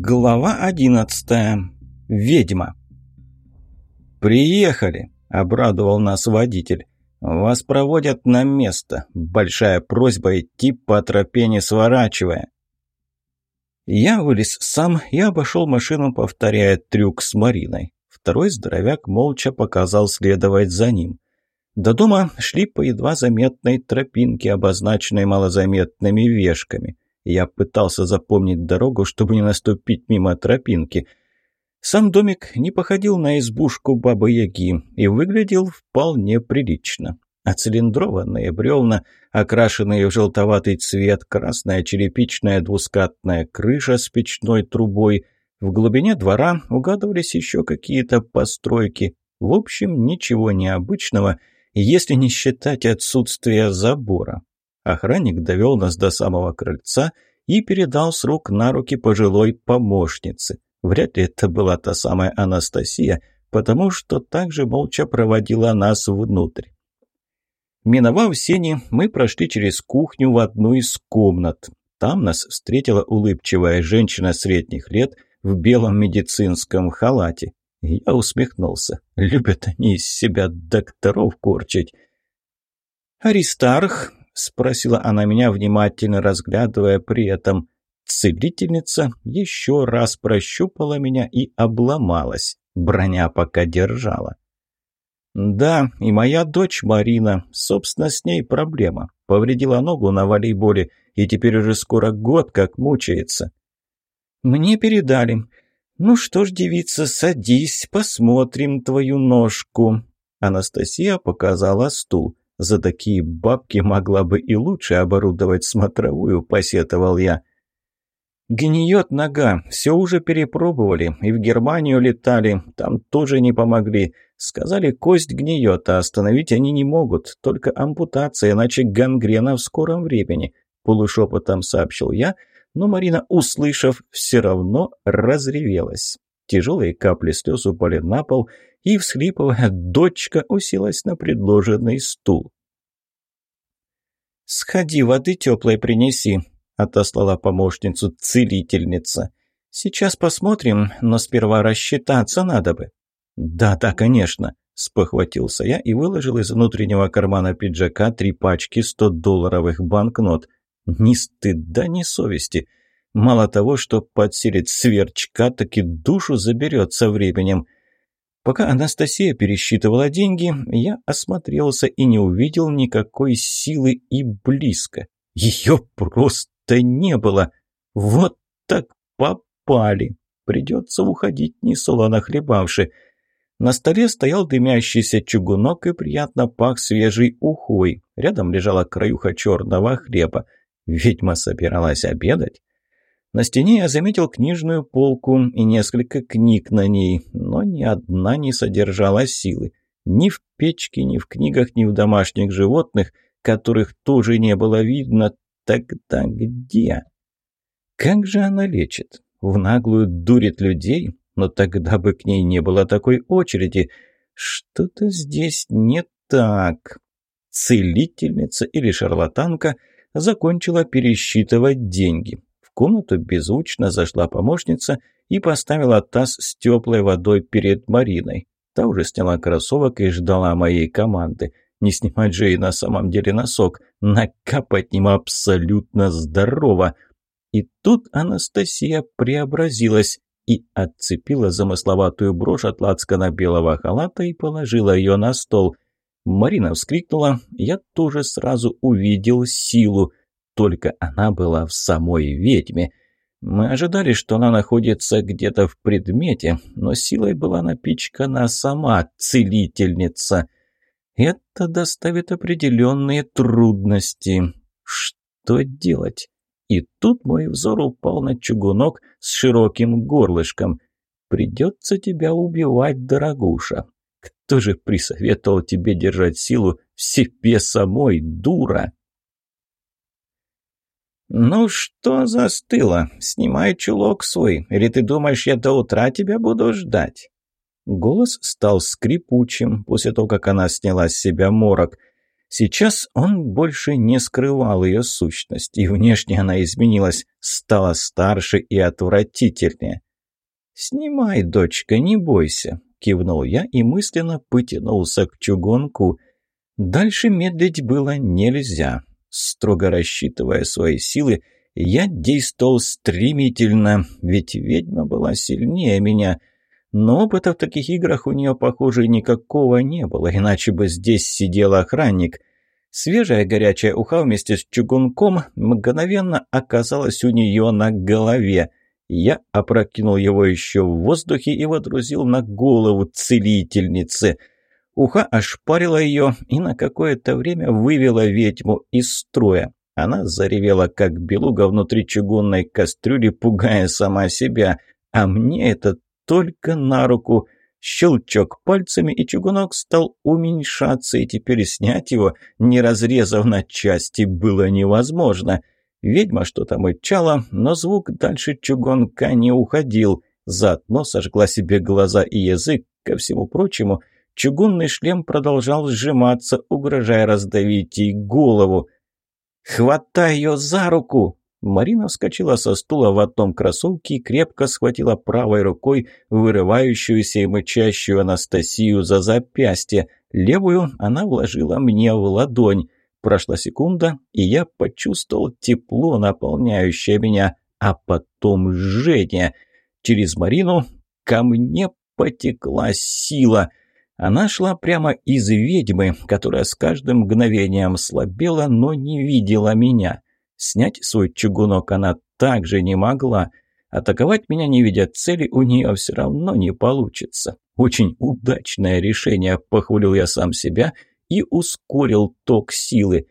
Глава одиннадцатая. Ведьма. «Приехали!» – обрадовал нас водитель. «Вас проводят на место. Большая просьба идти по тропе не сворачивая». Я вылез сам и обошел машину, повторяя трюк с Мариной. Второй здоровяк молча показал следовать за ним. До дома шли по едва заметной тропинке, обозначенной малозаметными вешками – я пытался запомнить дорогу, чтобы не наступить мимо тропинки. Сам домик не походил на избушку Бабы-Яги и выглядел вполне прилично. А цилиндрованные бревна, окрашенные в желтоватый цвет, красная черепичная двускатная крыша с печной трубой. В глубине двора угадывались еще какие-то постройки. В общем, ничего необычного, если не считать отсутствие забора. Охранник довел нас до самого крыльца и передал с рук на руки пожилой помощнице. Вряд ли это была та самая Анастасия, потому что также молча проводила нас внутрь. Миновав сени, мы прошли через кухню в одну из комнат. Там нас встретила улыбчивая женщина средних лет в белом медицинском халате. Я усмехнулся. Любят они из себя докторов корчить. «Аристарх, спросила она меня, внимательно разглядывая при этом. Целительница еще раз прощупала меня и обломалась. Броня пока держала. «Да, и моя дочь Марина. Собственно, с ней проблема. Повредила ногу на волейболе, и теперь уже скоро год как мучается». «Мне передали. Ну что ж, девица, садись, посмотрим твою ножку». Анастасия показала стул. За такие бабки могла бы и лучше оборудовать смотровую, посетовал я. Гниет нога, все уже перепробовали, и в Германию летали, там тоже не помогли. Сказали, кость гниет, а остановить они не могут, только ампутация, иначе гангрена в скором времени. Полушепотом сообщил я, но Марина, услышав, все равно разревелась. Тяжелые капли слез упали на пол, и, всхлипывая, дочка уселась на предложенный стул. «Сходи, воды теплой принеси», — отослала помощницу целительница. «Сейчас посмотрим, но сперва рассчитаться надо бы». «Да-да, конечно», — спохватился я и выложил из внутреннего кармана пиджака три пачки 100-долларовых банкнот. Ни стыда, ни совести. Мало того, что подселит сверчка, так и душу заберет со временем. Пока Анастасия пересчитывала деньги, я осмотрелся и не увидел никакой силы и близко. Ее просто не было. Вот так попали. Придется уходить, не солоно хлебавши. На столе стоял дымящийся чугунок и приятно пах свежей ухой. Рядом лежала краюха черного хлеба. Ведьма собиралась обедать. На стене я заметил книжную полку и несколько книг на ней, но ни одна не содержала силы. Ни в печке, ни в книгах, ни в домашних животных, которых тоже не было видно. Тогда где? Как же она лечит? В наглую дурит людей? Но тогда бы к ней не было такой очереди. Что-то здесь не так. Целительница или шарлатанка закончила пересчитывать деньги комнату беззвучно зашла помощница и поставила таз с теплой водой перед Мариной. Та уже сняла кроссовок и ждала моей команды. Не снимать же и на самом деле носок. Накапать ним абсолютно здорово. И тут Анастасия преобразилась и отцепила замысловатую брошь от лацкана белого халата и положила ее на стол. Марина вскрикнула. Я тоже сразу увидел силу. Только она была в самой ведьме. Мы ожидали, что она находится где-то в предмете, но силой была напичкана сама целительница. Это доставит определенные трудности. Что делать? И тут мой взор упал на чугунок с широким горлышком. «Придется тебя убивать, дорогуша. Кто же присоветовал тебе держать силу в себе самой, дура?» «Ну что застыло? Снимай чулок свой, или ты думаешь, я до утра тебя буду ждать?» Голос стал скрипучим после того, как она сняла с себя морок. Сейчас он больше не скрывал ее сущность, и внешне она изменилась, стала старше и отвратительнее. «Снимай, дочка, не бойся», – кивнул я и мысленно потянулся к чугунку. Дальше медлить было нельзя. Строго рассчитывая свои силы, я действовал стремительно, ведь ведьма была сильнее меня. Но опыта в таких играх у нее, похоже, никакого не было, иначе бы здесь сидел охранник. Свежая горячая уха вместе с чугунком мгновенно оказалась у нее на голове. Я опрокинул его еще в воздухе и водрузил на голову целительницы. Уха ошпарила ее и на какое-то время вывела ведьму из строя. Она заревела, как белуга внутри чугунной кастрюли, пугая сама себя. А мне это только на руку. Щелчок пальцами, и чугунок стал уменьшаться, и теперь снять его, не разрезав на части, было невозможно. Ведьма что-то мычала, но звук дальше чугунка не уходил. Заодно сожгла себе глаза и язык. Ко всему прочему, чугунный шлем продолжал сжиматься, угрожая раздавить ей голову. «Хватай ее за руку!» Марина вскочила со стула в одном кроссовке и крепко схватила правой рукой вырывающуюся и мычащую Анастасию за запястье. Левую она вложила мне в ладонь. Прошла секунда, и я почувствовал тепло, наполняющее меня, а потом жжение. Через Марину ко мне потекла сила. Она шла прямо из ведьмы, которая с каждым мгновением слабела, но не видела меня. Снять свой чугунок она также не могла. Атаковать меня, не видя цели, у нее все равно не получится. Очень удачное решение, похвалил я сам себя и ускорил ток силы.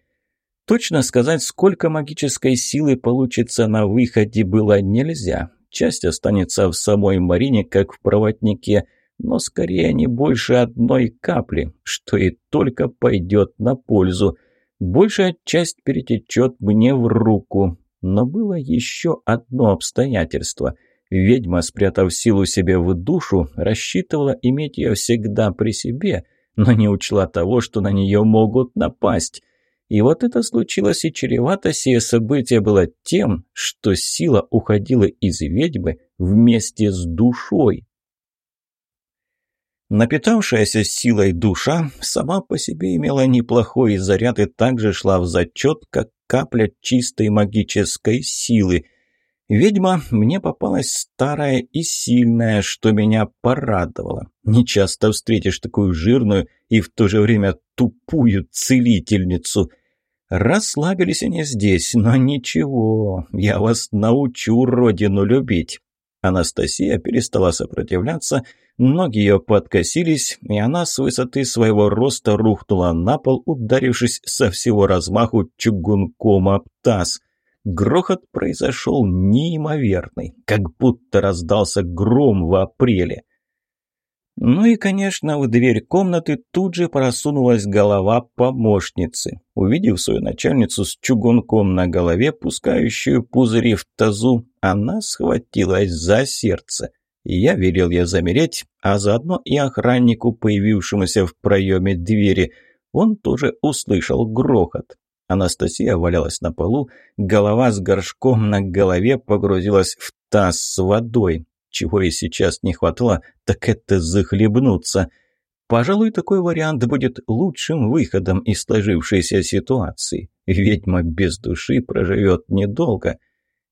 Точно сказать, сколько магической силы получится на выходе, было нельзя. Часть останется в самой Марине, как в проводнике, но скорее не больше одной капли, что и только пойдет на пользу. Большая часть перетечет мне в руку. Но было еще одно обстоятельство. Ведьма, спрятав силу себе в душу, рассчитывала иметь ее всегда при себе, но не учла того, что на нее могут напасть. И вот это случилось, и чревато сие событие было тем, что сила уходила из ведьмы вместе с душой. Напитавшаяся силой душа сама по себе имела неплохой заряд и также шла в зачет, как капля чистой магической силы. Ведьма мне попалась старая и сильная, что меня порадовало. Не часто встретишь такую жирную и в то же время тупую целительницу. Расслабились они здесь, но ничего, я вас научу родину любить. Анастасия перестала сопротивляться, ноги ее подкосились, и она с высоты своего роста рухнула на пол, ударившись со всего размаху чугунком об таз. Грохот произошел неимоверный, как будто раздался гром в апреле. Ну и, конечно, в дверь комнаты тут же просунулась голова помощницы. Увидев свою начальницу с чугунком на голове, пускающую пузыри в тазу, она схватилась за сердце. Я велел ей замереть, а заодно и охраннику, появившемуся в проеме двери. Он тоже услышал грохот. Анастасия валялась на полу, голова с горшком на голове погрузилась в таз с водой. Чего и сейчас не хватало, так это захлебнуться. Пожалуй, такой вариант будет лучшим выходом из сложившейся ситуации. Ведьма без души проживет недолго.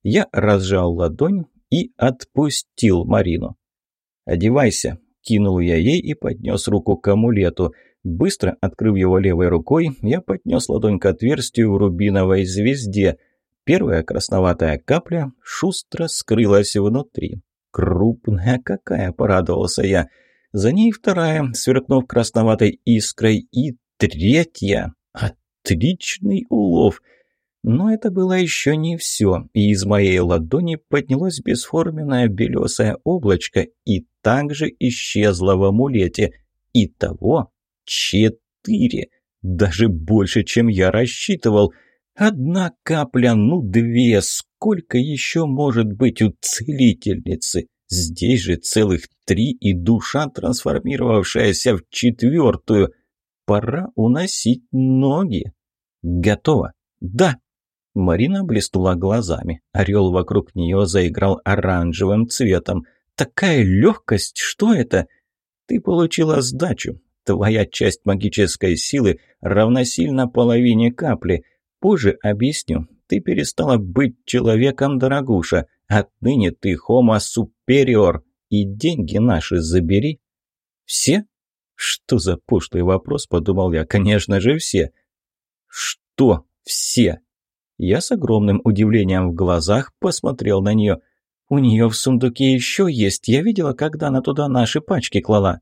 Я разжал ладонь и отпустил Марину. «Одевайся», – кинул я ей и поднес руку к амулету. Быстро открыв его левой рукой, я поднес ладонь к отверстию в рубиновой звезде. Первая красноватая капля шустро скрылась внутри. «Крупная какая!» – порадовался я. За ней вторая, сверкнув красноватой искрой, и третья. Отличный улов! Но это было еще не все, и из моей ладони поднялось бесформенное белесое облачко и также исчезло в амулете. Итого четыре, даже больше, чем я рассчитывал. Одна капля, ну две, сколько еще может быть у целительницы? Здесь же целых три и душа, трансформировавшаяся в четвертую. пора уносить ноги. Готово. Да. Марина блеснула глазами. Орел вокруг нее заиграл оранжевым цветом. Такая легкость, что это? Ты получила сдачу. Твоя часть магической силы равносильно половине капли. Позже объясню. Ты перестала быть человеком, дорогуша. Отныне ты хомо супериор. И деньги наши забери. Все? Что за пошлый вопрос, подумал я. Конечно же, все. Что все? Я с огромным удивлением в глазах посмотрел на нее. У нее в сундуке еще есть. Я видела, когда она туда наши пачки клала.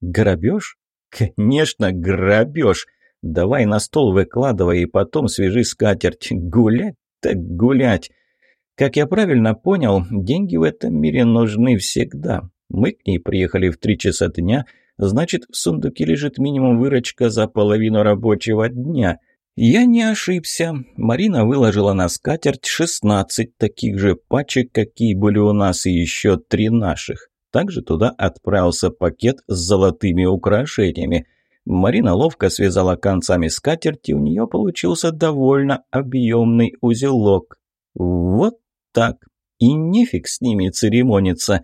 Грабеж? «Конечно, грабеж! Давай на стол выкладывай и потом свяжи скатерть. Гулять так гулять!» Как я правильно понял, деньги в этом мире нужны всегда. Мы к ней приехали в три часа дня, значит, в сундуке лежит минимум выручка за половину рабочего дня. Я не ошибся. Марина выложила на скатерть 16 таких же пачек, какие были у нас, и еще три наших. Также туда отправился пакет с золотыми украшениями. Марина ловко связала концами скатерти, у нее получился довольно объемный узелок. Вот так. И нефиг с ними церемониться.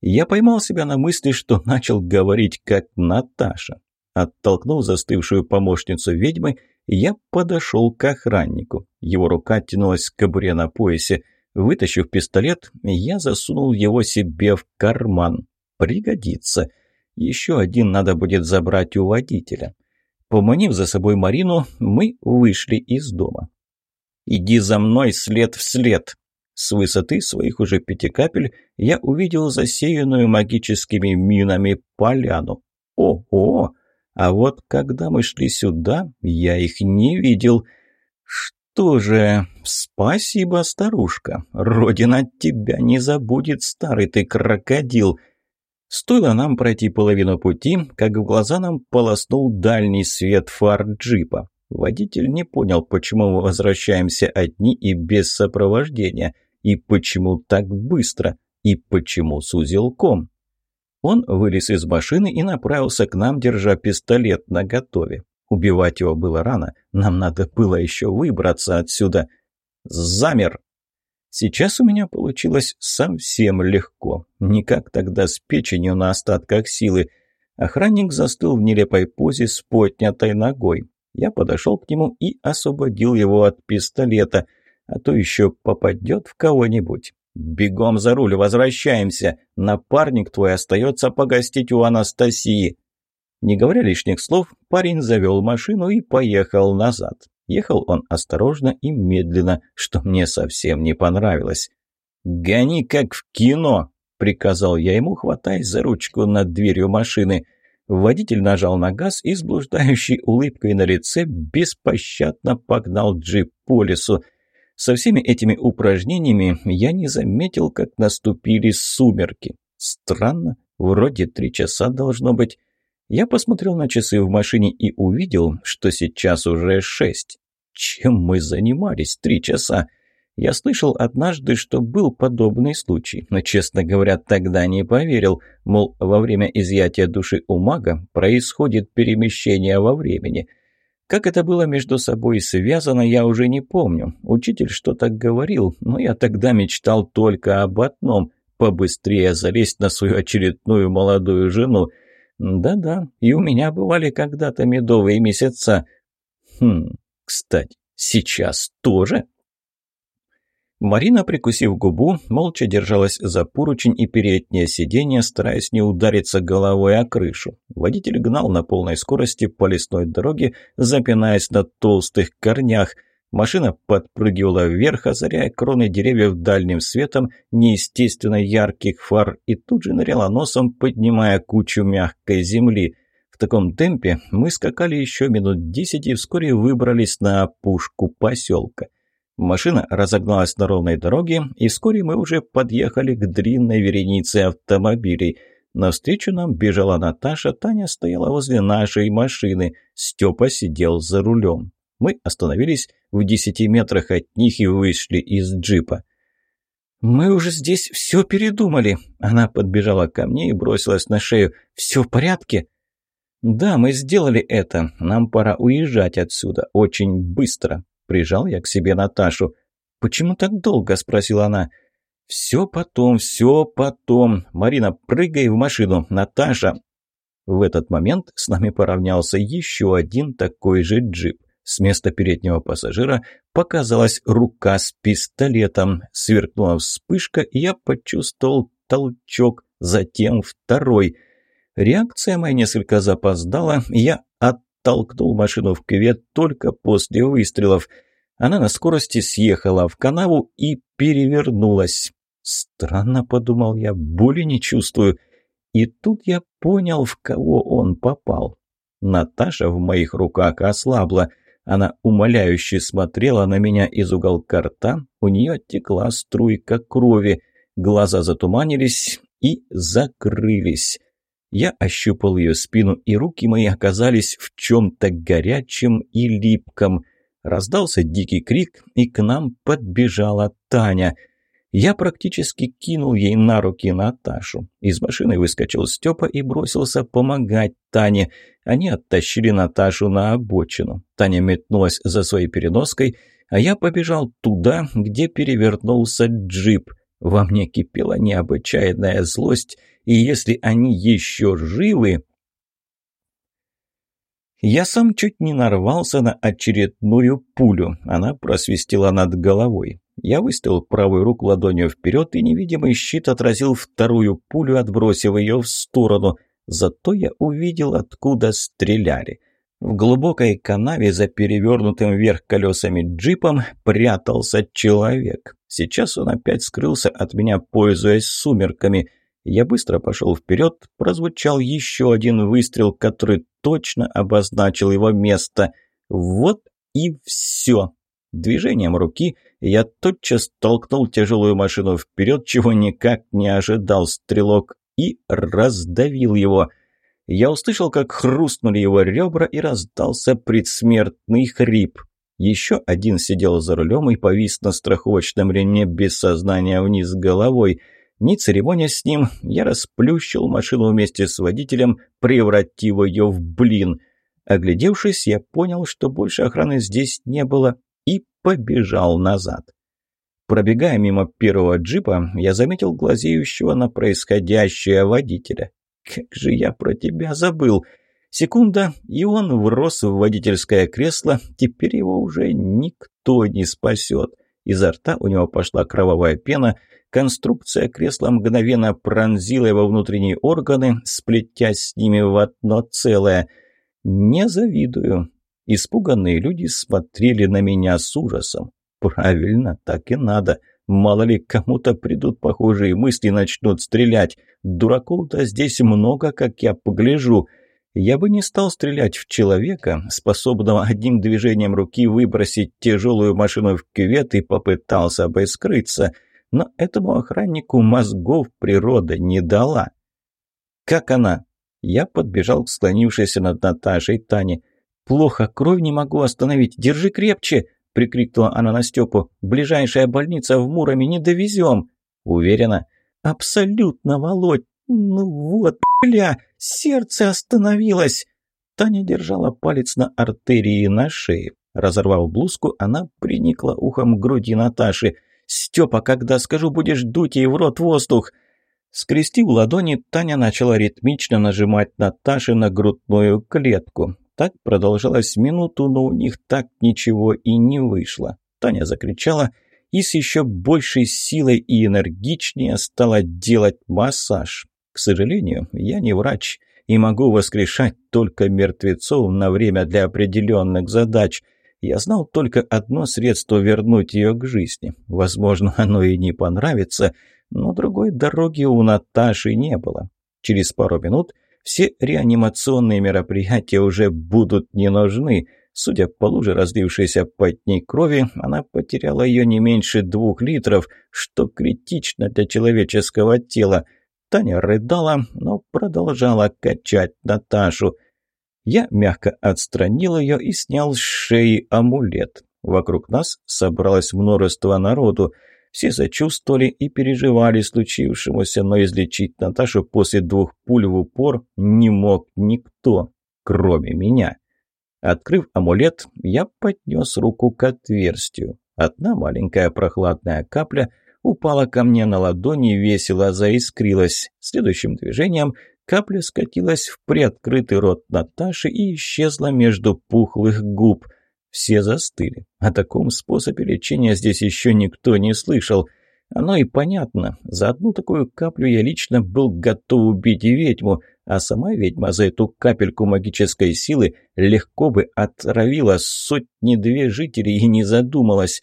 Я поймал себя на мысли, что начал говорить как Наташа. Оттолкнув застывшую помощницу ведьмы, я подошел к охраннику. Его рука тянулась к кобуре на поясе – Вытащив пистолет, я засунул его себе в карман. Пригодится. Еще один надо будет забрать у водителя. Поманив за собой Марину, мы вышли из дома. «Иди за мной след в след!» С высоты своих уже пяти капель я увидел засеянную магическими минами поляну. Ого! А вот когда мы шли сюда, я их не видел. «Что же, спасибо, старушка. Родина тебя не забудет, старый ты крокодил». Стоило нам пройти половину пути, как в глаза нам полоснул дальний свет фар джипа. Водитель не понял, почему мы возвращаемся одни и без сопровождения, и почему так быстро, и почему с узелком. Он вылез из машины и направился к нам, держа пистолет наготове. Убивать его было рано, нам надо было еще выбраться отсюда. Замер! Сейчас у меня получилось совсем легко. Не как тогда с печенью на остатках силы. Охранник застыл в нелепой позе с поднятой ногой. Я подошел к нему и освободил его от пистолета, а то еще попадет в кого-нибудь. «Бегом за руль, возвращаемся! Напарник твой остается погостить у Анастасии!» Не говоря лишних слов, парень завел машину и поехал назад. Ехал он осторожно и медленно, что мне совсем не понравилось. «Гони, как в кино!» – приказал я ему, хватаясь за ручку над дверью машины. Водитель нажал на газ и с блуждающей улыбкой на лице беспощадно погнал джип по лесу. Со всеми этими упражнениями я не заметил, как наступили сумерки. Странно, вроде три часа должно быть. Я посмотрел на часы в машине и увидел, что сейчас уже шесть. Чем мы занимались три часа? Я слышал однажды, что был подобный случай, но, честно говоря, тогда не поверил, мол, во время изъятия души у мага происходит перемещение во времени. Как это было между собой связано, я уже не помню. Учитель что-то говорил, но я тогда мечтал только об одном – побыстрее залезть на свою очередную молодую жену – да-да, и у меня бывали когда-то медовые месяца. Хм, кстати, сейчас тоже. Марина, прикусив губу, молча держалась за поручень и переднее сиденье, стараясь не удариться головой о крышу. Водитель гнал на полной скорости по лесной дороге, запинаясь на толстых корнях – Машина подпрыгивала вверх, озаряя кроны деревьев дальним светом неестественно ярких фар и тут же ныряла носом, поднимая кучу мягкой земли. В таком темпе мы скакали еще минут десять и вскоре выбрались на опушку поселка. Машина разогналась на ровной дороге, и вскоре мы уже подъехали к длинной веренице автомобилей. Навстречу нам бежала Наташа, Таня стояла возле нашей машины, Степа сидел за рулем. Мы остановились в десяти метрах от них и вышли из джипа. «Мы уже здесь все передумали!» Она подбежала ко мне и бросилась на шею. «Все в порядке?» «Да, мы сделали это. Нам пора уезжать отсюда. Очень быстро». Прижал я к себе Наташу. «Почему так долго?» – спросила она. «Все потом, все потом. Марина, прыгай в машину. Наташа, в этот момент с нами поравнялся еще один такой же джип. С места переднего пассажира показалась рука с пистолетом. Сверкнула вспышка, и я почувствовал толчок, затем второй. Реакция моя несколько запоздала, я оттолкнул машину в кювет только после выстрелов. Она на скорости съехала в канаву и перевернулась. Странно, подумал я, боли не чувствую. И тут я понял, в кого он попал. Наташа в моих руках ослабла. Она умоляюще смотрела на меня из уголка рта, у нее текла струйка крови, глаза затуманились и закрылись. Я ощупал ее спину, и руки мои оказались в чем-то горячем и липком. Раздался дикий крик, и к нам подбежала Таня — я практически кинул ей на руки Наташу. Из машины выскочил Степа и бросился помогать Тане. Они оттащили Наташу на обочину. Таня метнулась за своей переноской, а я побежал туда, где перевернулся джип. Во мне кипела необычайная злость, и если они еще живы... Я сам чуть не нарвался на очередную пулю. Она просвистела над головой. Я выставил правую руку ладонью вперед, и невидимый щит отразил вторую пулю, отбросив ее в сторону. Зато я увидел, откуда стреляли. В глубокой канаве за перевернутым вверх колесами джипом прятался человек. Сейчас он опять скрылся от меня, пользуясь сумерками. Я быстро пошел вперед, прозвучал еще один выстрел, который точно обозначил его место. Вот и все. Движением руки я тотчас толкнул тяжелую машину вперед, чего никак не ожидал стрелок, и раздавил его. Я услышал, как хрустнули его ребра, и раздался предсмертный хрип. Еще один сидел за рулем и повис на страховочном ремне без сознания вниз головой. Не церемонясь с ним, я расплющил машину вместе с водителем, превратив ее в блин. Оглядевшись, я понял, что больше охраны здесь не было, побежал назад. Пробегая мимо первого джипа, я заметил глазеющего на происходящее водителя. «Как же я про тебя забыл!» Секунда, и он врос в водительское кресло, теперь его уже никто не спасет. Изо рта у него пошла кровавая пена, конструкция кресла мгновенно пронзила его внутренние органы, сплетясь с ними в одно целое. «Не завидую. Испуганные люди смотрели на меня с ужасом. Правильно, так и надо. Мало ли, кому-то придут похожие мысли и начнут стрелять. Дураков-то здесь много, как я погляжу. Я бы не стал стрелять в человека, способного одним движением руки выбросить тяжелую машину в кювет и попытался бы скрыться. Но этому охраннику мозгов природа не дала. «Как она?» Я подбежал к склонившейся над Наташей Тане. «Плохо, кровь не могу остановить. Держи крепче!» – прикрикнула она на Степу. «Ближайшая больница в Муроме не довезем!» «Уверена?» «Абсолютно, Володь! Ну вот, бля, сердце остановилось!» Таня держала палец на артерии на шее. Разорвав блузку, она приникла ухом к груди Наташи. «Степа, когда скажу, будешь дуть ей в рот воздух!» Скрестив ладони, Таня начала ритмично нажимать Наташе на грудную клетку. Так продолжалось минуту, но у них так ничего и не вышло. Таня закричала и с еще большей силой и энергичнее стала делать массаж. К сожалению, я не врач и могу воскрешать только мертвецов на время для определенных задач. Я знал только одно средство вернуть ее к жизни. Возможно, оно и не понравится, но другой дороги у Наташи не было. Через пару минут – все реанимационные мероприятия уже будут не нужны. Судя по луже разлившейся под ней крови, она потеряла ее не меньше двух литров, что критично для человеческого тела. Таня рыдала, но продолжала качать Наташу. Я мягко отстранил ее и снял с шеи амулет. Вокруг нас собралось множество народу. Все сочувствовали и переживали случившемуся, но излечить Наташу после двух пуль в упор не мог никто. кроме меня. Открыв амулет, я поднес руку к отверстию. Одна маленькая прохладная капля упала ко мне на ладони и весело заискрилась. Следующим движением капля скатилась в приоткрытый рот Наташи и исчезла между пухлых губ. Все застыли. О таком способе лечения здесь еще никто не слышал. Оно и понятно. За одну такую каплю я лично был готов убить и ведьму, а сама ведьма за эту капельку магической силы легко бы отравила сотни-две жителей и не задумалась.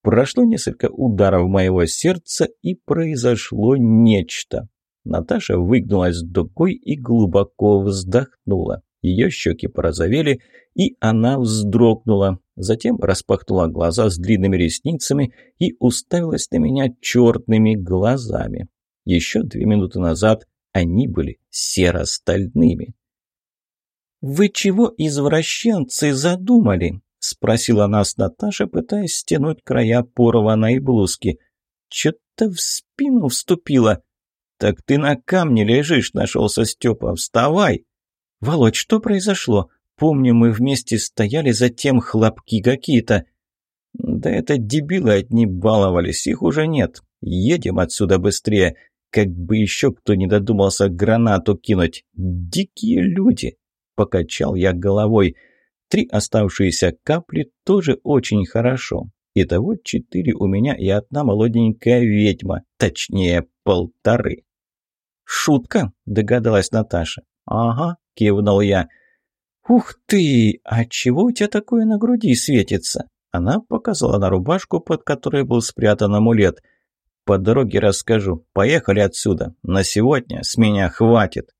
Прошло несколько ударов моего сердца, и произошло нечто. Наташа выгнулась дугой и глубоко вздохнула. Ее щеки порозовели, и она вздрогнула. Затем распахнула глаза с длинными ресницами и уставилась на меня черными глазами. Еще две минуты назад они были серо-стальными. «Вы чего, извращенцы, задумали?» — спросила нас Наташа, пытаясь стянуть края порванной блузки. «Чё-то в спину вступила». «Так ты на камне лежишь», — нашелся Степа. «Вставай!» «Володь, что произошло? Помню, мы вместе стояли, затем хлопки какие-то». «Да это дебилы одни баловались, их уже нет. Едем отсюда быстрее. Как бы еще кто не додумался гранату кинуть. Дикие люди!» Покачал я головой. Три оставшиеся капли тоже очень хорошо. Итого четыре у меня и одна молоденькая ведьма, точнее полторы. «Шутка?» – догадалась Наташа. «Ага», – кивнул я. «Ух ты! А чего у тебя такое на груди светится?» Она показала на рубашку, под которой был спрятан амулет. «По дороге расскажу. Поехали отсюда. На сегодня с меня хватит».